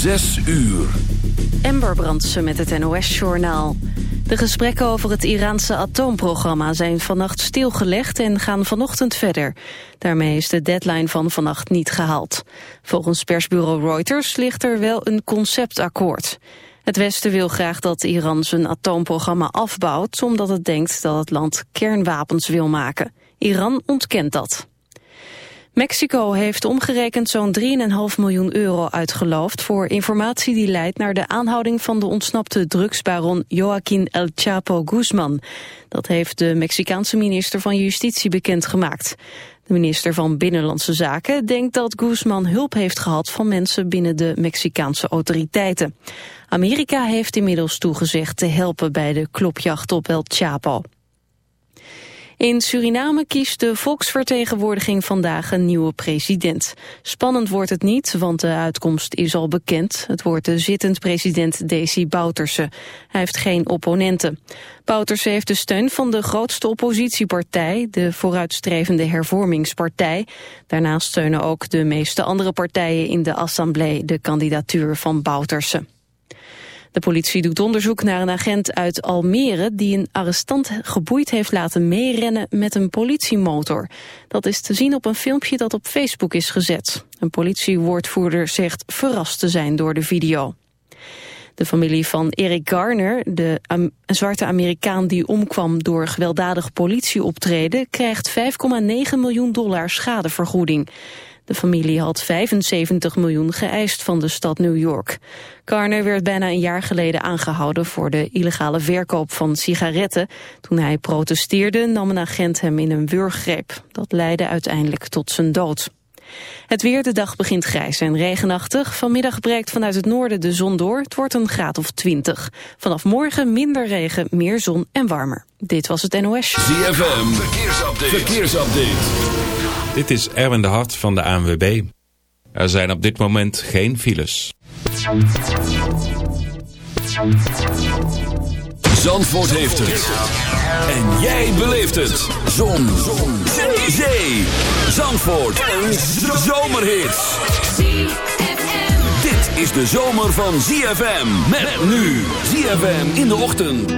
Zes uur. Ember Brandsen met het NOS-journaal. De gesprekken over het Iraanse atoomprogramma zijn vannacht stilgelegd en gaan vanochtend verder. Daarmee is de deadline van vannacht niet gehaald. Volgens persbureau Reuters ligt er wel een conceptakkoord. Het Westen wil graag dat Iran zijn atoomprogramma afbouwt... omdat het denkt dat het land kernwapens wil maken. Iran ontkent dat. Mexico heeft omgerekend zo'n 3,5 miljoen euro uitgeloofd voor informatie die leidt naar de aanhouding van de ontsnapte drugsbaron Joaquín El Chapo Guzman. Dat heeft de Mexicaanse minister van Justitie bekendgemaakt. De minister van Binnenlandse Zaken denkt dat Guzman hulp heeft gehad van mensen binnen de Mexicaanse autoriteiten. Amerika heeft inmiddels toegezegd te helpen bij de klopjacht op El Chapo. In Suriname kiest de volksvertegenwoordiging vandaag een nieuwe president. Spannend wordt het niet, want de uitkomst is al bekend. Het wordt de zittend president Desi Bouterse. Hij heeft geen opponenten. Bouterse heeft de steun van de grootste oppositiepartij, de vooruitstrevende hervormingspartij. Daarnaast steunen ook de meeste andere partijen in de assemblée de kandidatuur van Bouterse. De politie doet onderzoek naar een agent uit Almere... die een arrestant geboeid heeft laten meerennen met een politiemotor. Dat is te zien op een filmpje dat op Facebook is gezet. Een politiewoordvoerder zegt verrast te zijn door de video. De familie van Eric Garner, de zwarte Amerikaan die omkwam door gewelddadig politieoptreden, krijgt 5,9 miljoen dollar schadevergoeding. De familie had 75 miljoen geëist van de stad New York. Garner werd bijna een jaar geleden aangehouden voor de illegale verkoop van sigaretten. Toen hij protesteerde nam een agent hem in een wurggreep. Dat leidde uiteindelijk tot zijn dood. Het weer, de dag begint grijs en regenachtig. Vanmiddag breekt vanuit het noorden de zon door. Het wordt een graad of 20. Vanaf morgen minder regen, meer zon en warmer. Dit was het NOS. ZFM, verkeersupdate. verkeersupdate. Dit is Erwin de Hart van de ANWB. Er zijn op dit moment geen files. Zandvoort heeft het. En jij beleeft het. Zon. Zon. Zee. Zandvoort. Een zomerhit. Dit is de zomer van ZFM. Met nu. ZFM in de ochtend.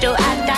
do I?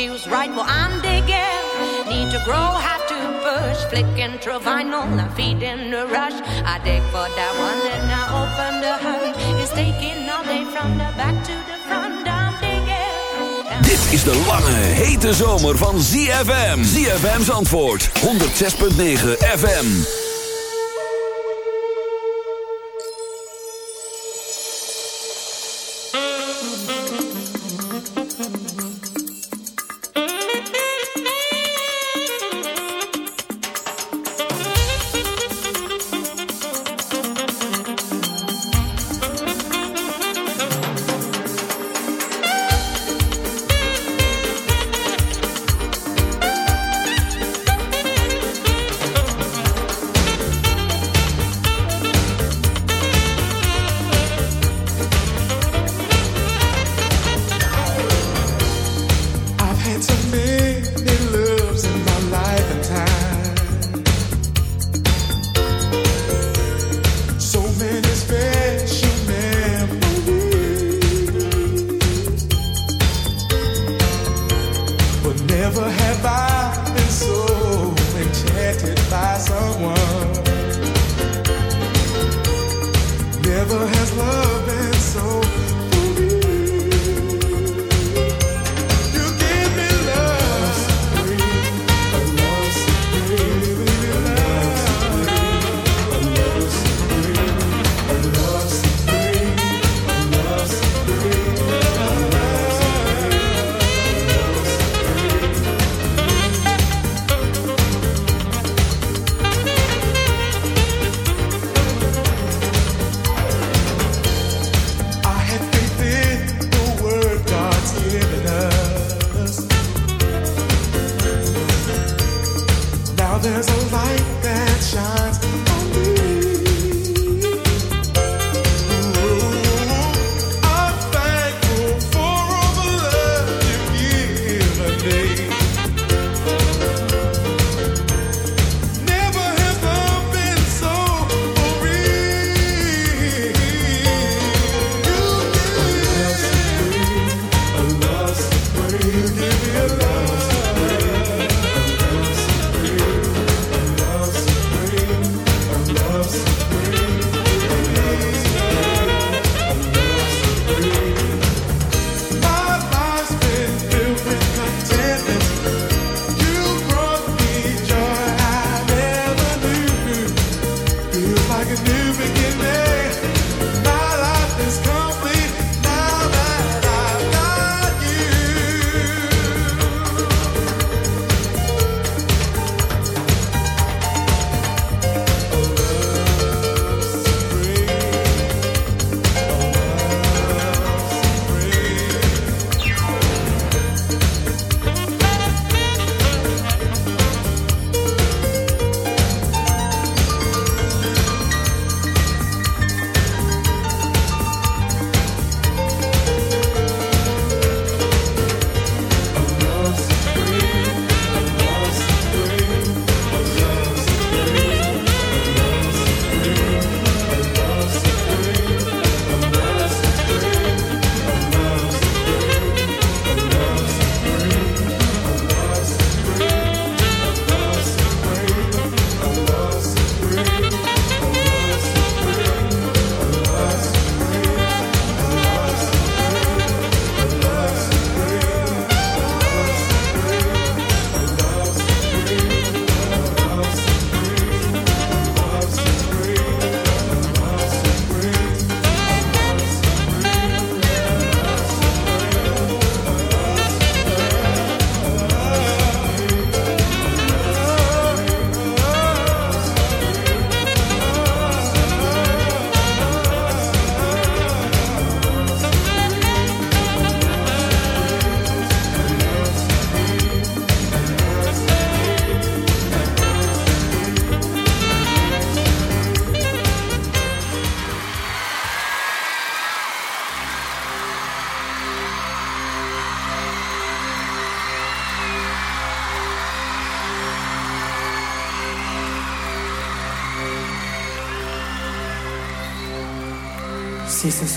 Feels right. Well, I'm digging. Need to grow, have to push. Flicking through vinyl, I'm feeding the rush. I dig for that one, and I open the hood. It's taking all day from the back to the front. I'm digging. Dit is de lange, hete zomer van ZFM. ZFM's antwoord, 106.9 FM.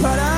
para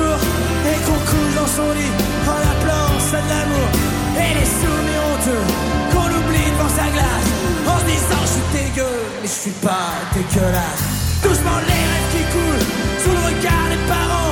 et qu'on couche dans son lit en appelant ça de l'amour. Et les souvenirs honteux qu'on oublie devant sa glace en disant je suis dégueu, mais je suis pas dégueulasse. Doucement les rêves qui coulent sous le regard des parents.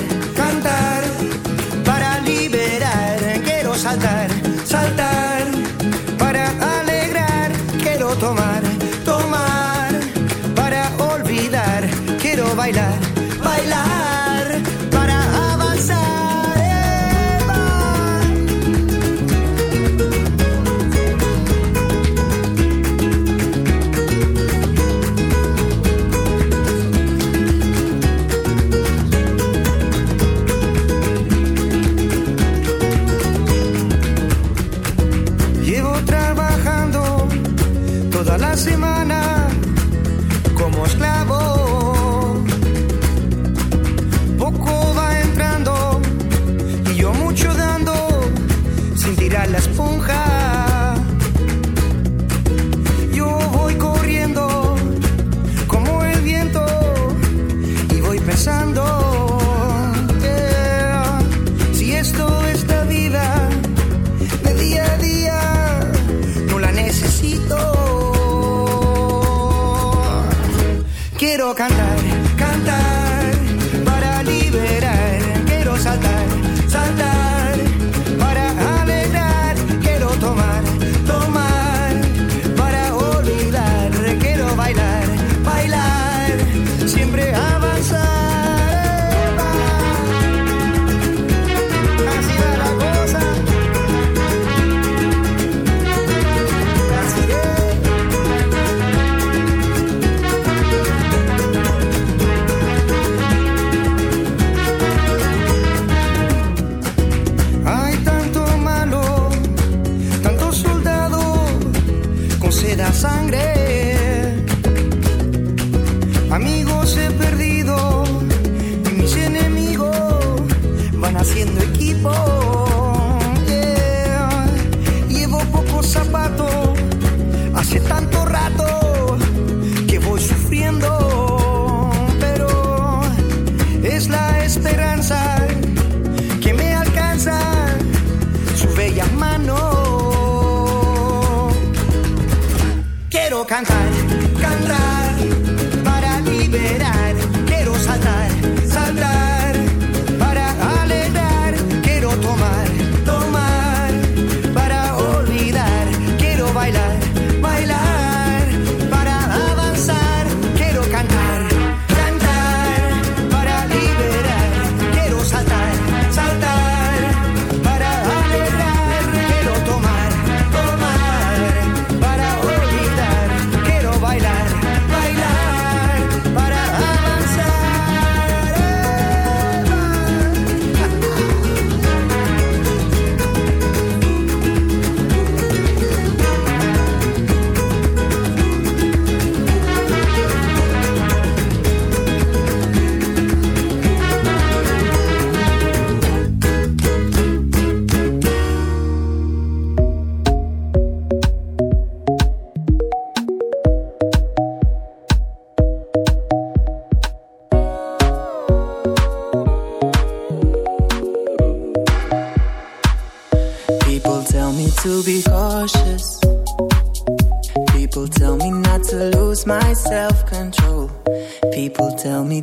bailar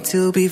to be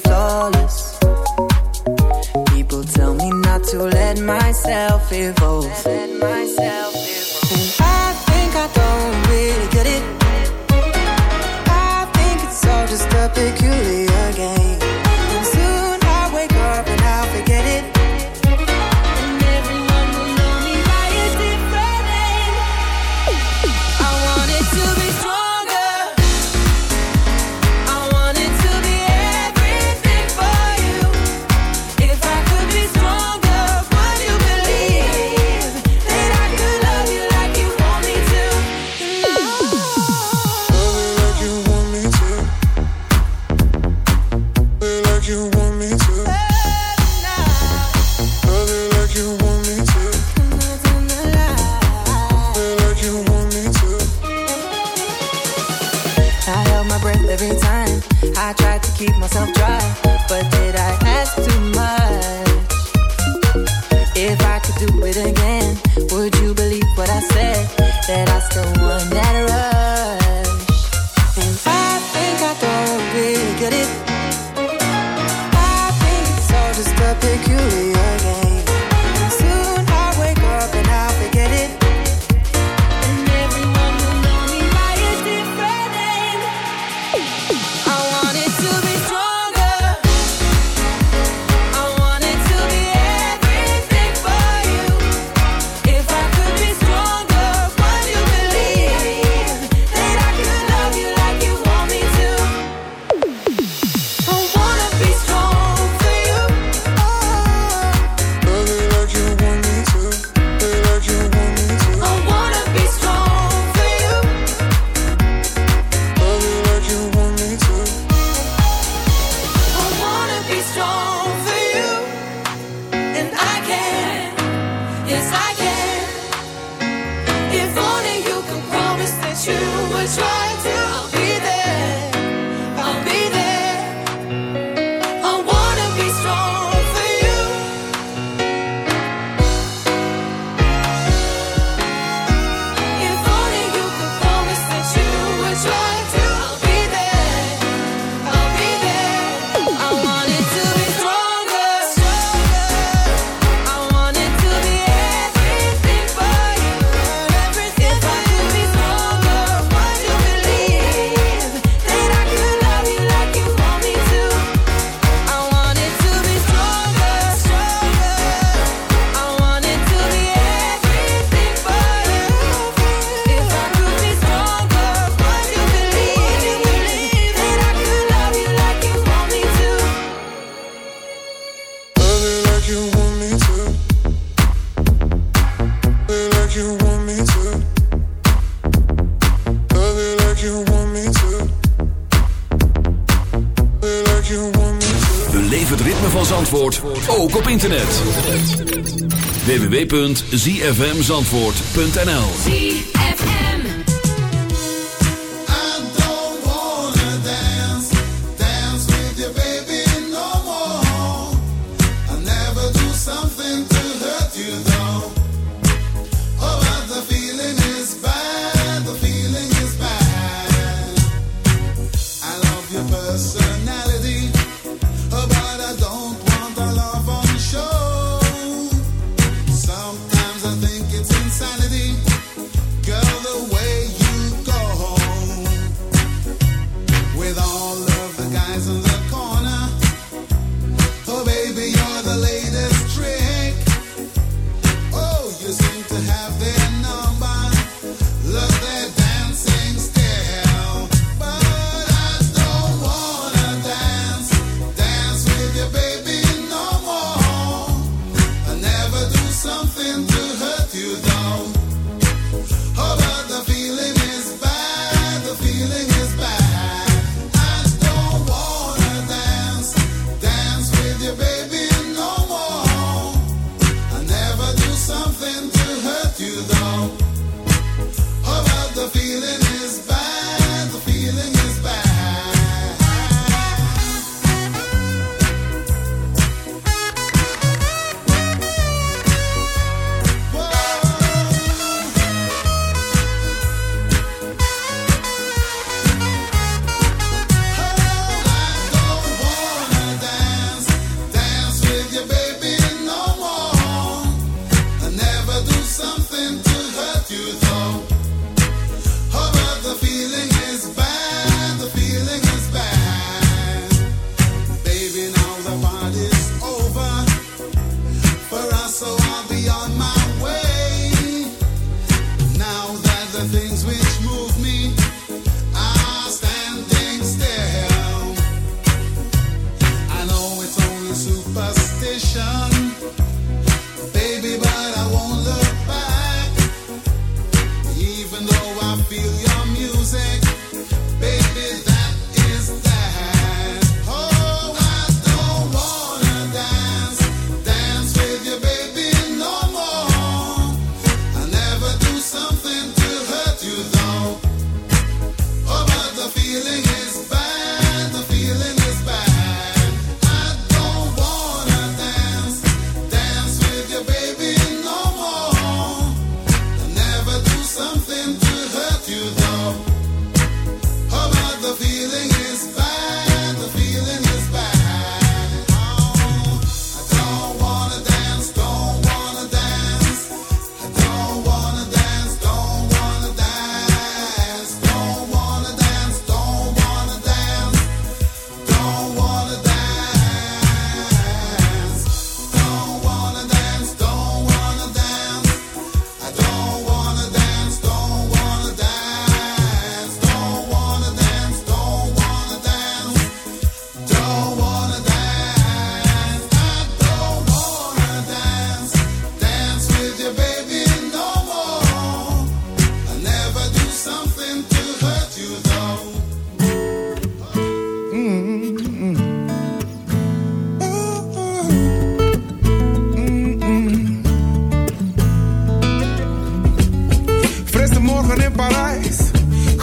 www.zfmzandvoort.nl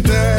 That.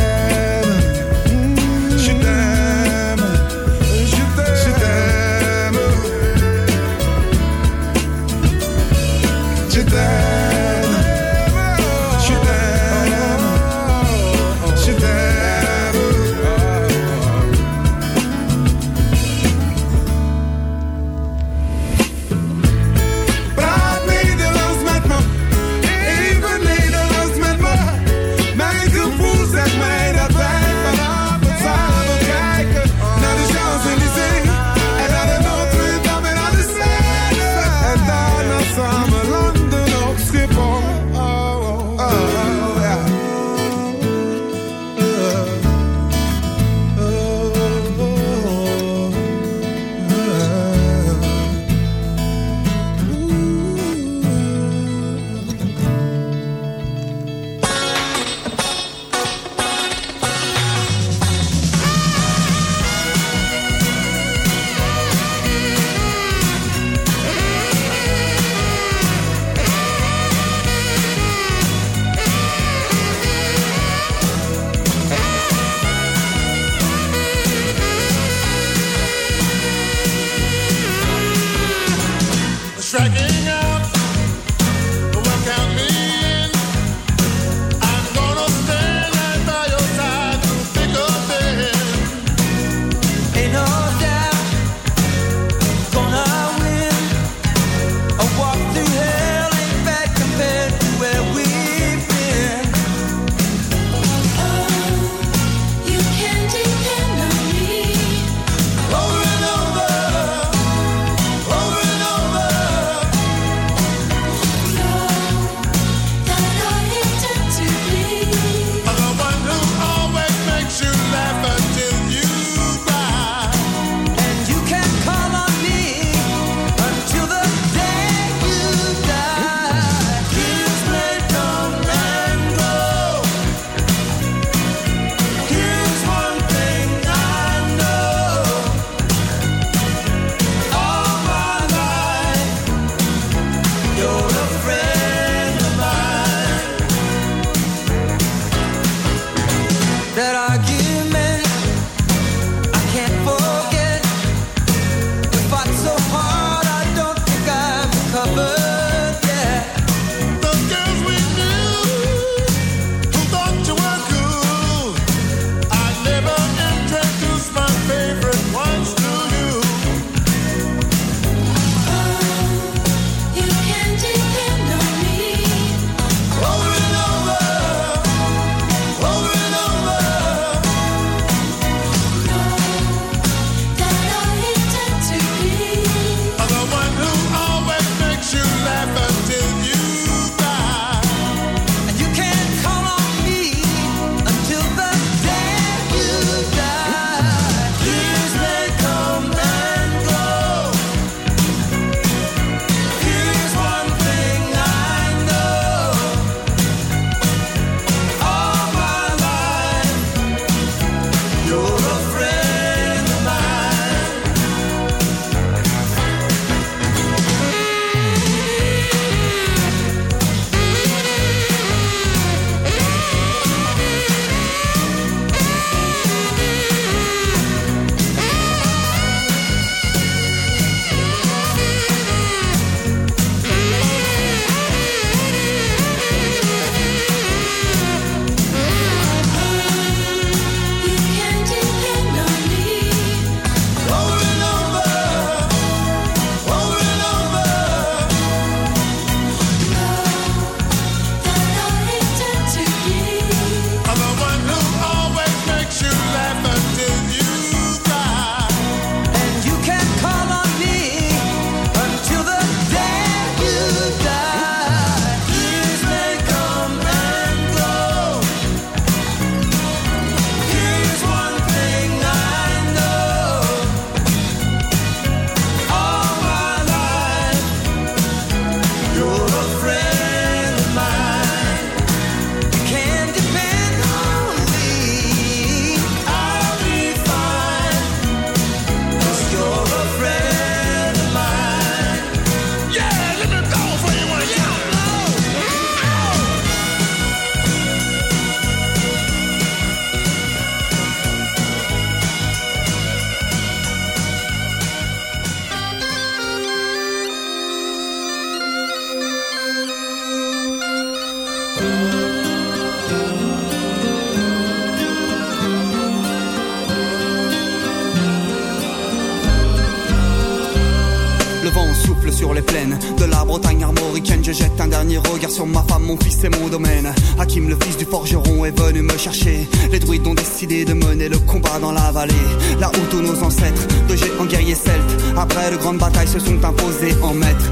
Combat dans la vallée. Là où tous nos ancêtres, de géants guerriers celtes, après de grandes batailles se sont imposés en maîtres.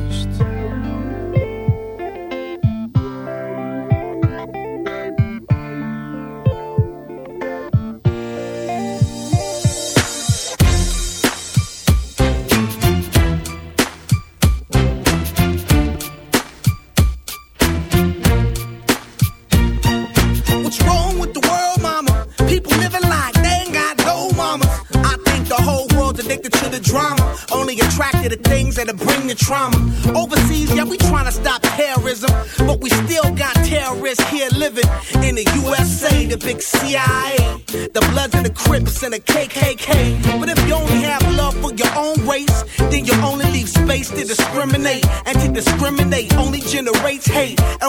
Trauma. Overseas, yeah, we trying to stop terrorism, but we still got terrorists here living in the USA, the big CIA, the Bloods and the Crips and the KKK. But if you only have love for your own race, then you only leave space to discriminate, and to discriminate only generates hate.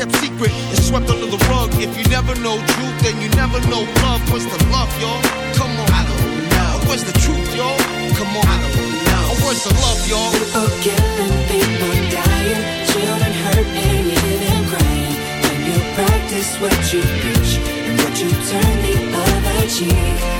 kept secret, it's swept under the rug. If you never know truth, then you never know love. What's the love, y'all? Come on. I don't know. Where's the truth, y'all? Come on. I don't know. Oh, Where's the love, y'all? People killing, people dying, children hurt and you hear them crying. When you practice what you preach and what you turn the other cheek.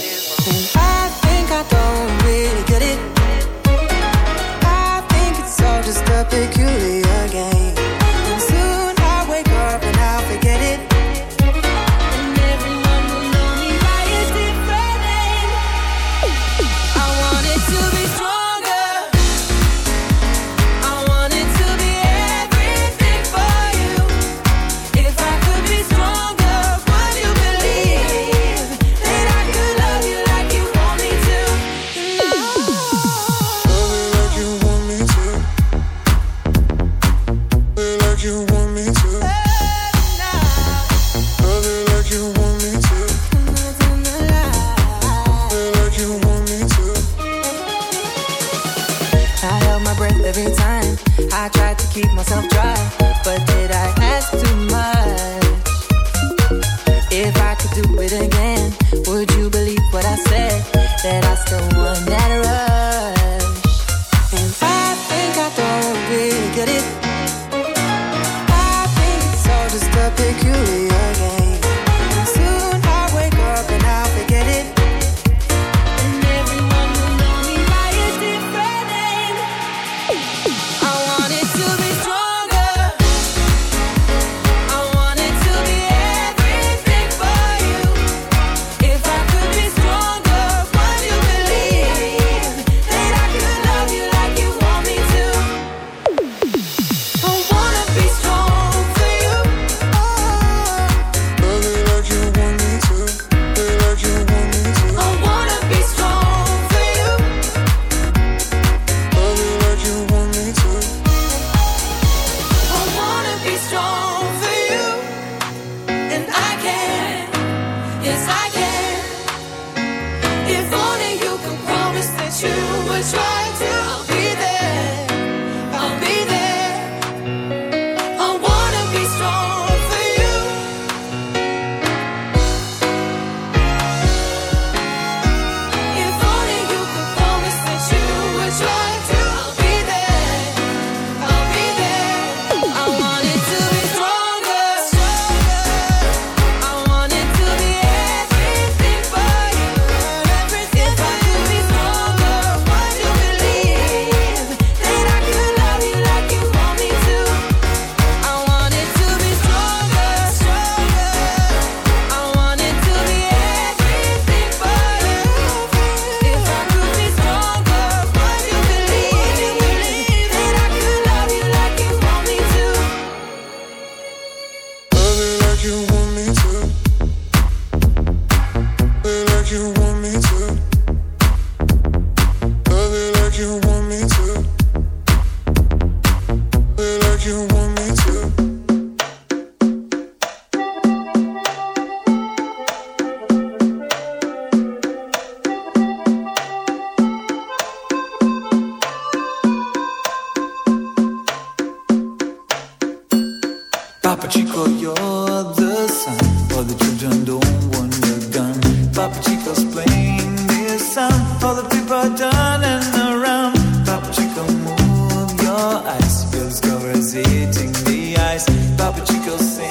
but you go sing.